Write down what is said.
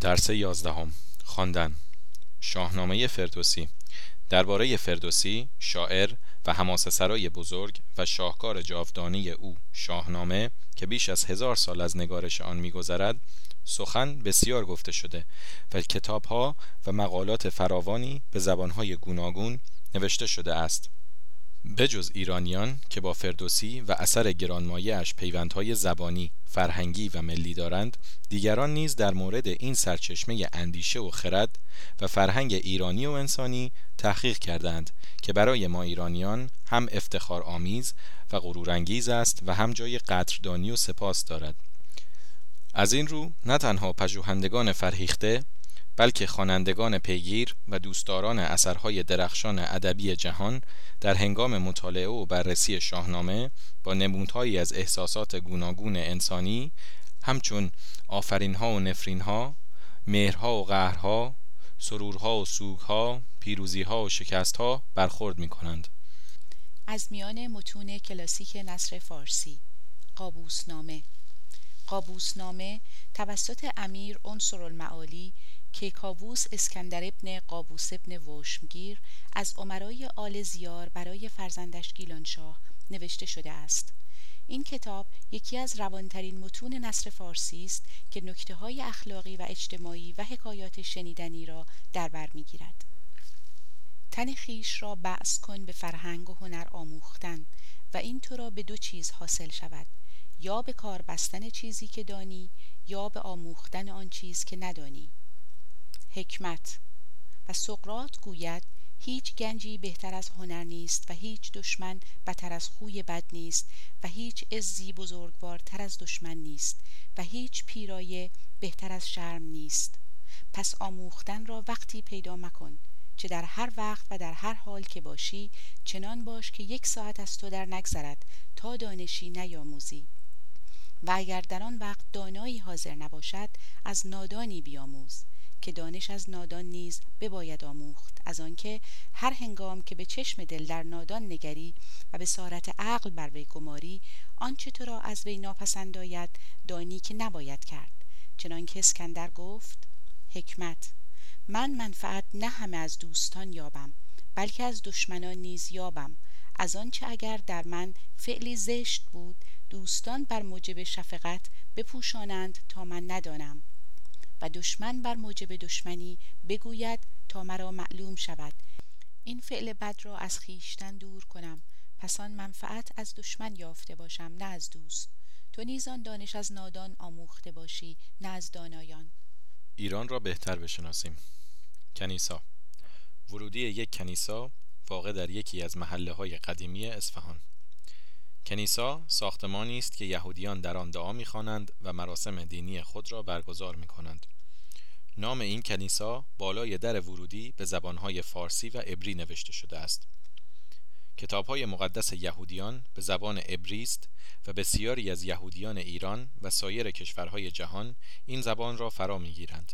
درس یازدهم. خواندن. شاهنامه فردوسی. درباره فردوسی شاعر و حماسه سرای بزرگ و شاهکار جاودانی او شاهنامه که بیش از هزار سال از نگارش آن میگذرد سخن بسیار گفته شده و کتابها و مقالات فراوانی به زبانهای گوناگون نوشته شده است. بجز ایرانیان که با فردوسی و اثر گرانمایهاش پیوندهای زبانی، فرهنگی و ملی دارند، دیگران نیز در مورد این سرچشمه اندیشه و خرد و فرهنگ ایرانی و انسانی تحقیق کردند که برای ما ایرانیان هم افتخار آمیز و غرورانگیز است و هم جای قدردانی و سپاس دارد. از این رو نه تنها پژوهندگان فرهیخته بلکه خوانندگان پیگیر و دوستداران اثرهای درخشان ادبی جهان در هنگام مطالعه و بررسی شاهنامه با نمودهایی از احساسات گوناگون انسانی همچون آفرینها و نفرینها مهرها و قهرها سرورها و سوگها پیروزیها و شکستها برخورد می کنند از میان متون کلاسیک نصر فارسی قابوسنامه قابوسنامه توسط امیر عنصر المعالی کیکاووس اسکندر ابن قابوس ابن وشمگیر از عمرای آل زیار برای فرزندش گیلانشاه نوشته شده است. این کتاب یکی از روانترین متون نصر فارسی است که نکته های اخلاقی و اجتماعی و حکایات شنیدنی را در بر می‌گیرد. تن خیش را بعث کن به فرهنگ و هنر آموختن و این تو را به دو چیز حاصل شود یا به کار بستن چیزی که دانی یا به آموختن آن چیز که ندانی. حکمت. و سقرات گوید هیچ گنجی بهتر از هنر نیست و هیچ دشمن بدتر از خوی بد نیست و هیچ عزی بزرگوارتر از دشمن نیست و هیچ پیرایه بهتر از شرم نیست. پس آموختن را وقتی پیدا مکن چه در هر وقت و در هر حال که باشی چنان باش که یک ساعت از تو در نگذرد تا دانشی نیاموزی. و اگر در آن وقت دانایی حاضر نباشد از نادانی بیاموز که دانش از نادان نیز بباید آموخت. از آنکه هر هنگام که به چشم دل در نادان نگری و به سارت عقل بر وی گماری آنچه تو را از وی ناپسند آید دانی که نباید کرد. چنانکه اسکندر گفت حکمت من منفعت نه همه از دوستان یابم بلکه از دشمنان نیز یابم. از آنچه اگر در من فعلی زشت بود دوستان بر موجب شفقت بپوشانند تا من ندانم و دشمن بر موجب دشمنی بگوید تا مرا معلوم شود. این فعل بد را از خیشتن دور کنم. پس آن منفعت از دشمن یافته باشم نه از دوست. تو نیز آن دانش از نادان آموخته باشی نه از دانایان. ایران را بهتر بشناسیم. کنیسا. ورودی یک کنیسا واقع در یکی از محله های قدیمی اصفهان. کنیسا ساختمانی است که یهودیان در آن دعا می‌خوانند و مراسم دینی خود را برگزار می کنند. نام این کنیسا بالای در ورودی به زبانهای فارسی و عبری نوشته شده است. کتابهای مقدس یهودیان به زبان عبری است و بسیاری از یهودیان ایران و سایر کشورهای جهان این زبان را فرا می‌گیرند.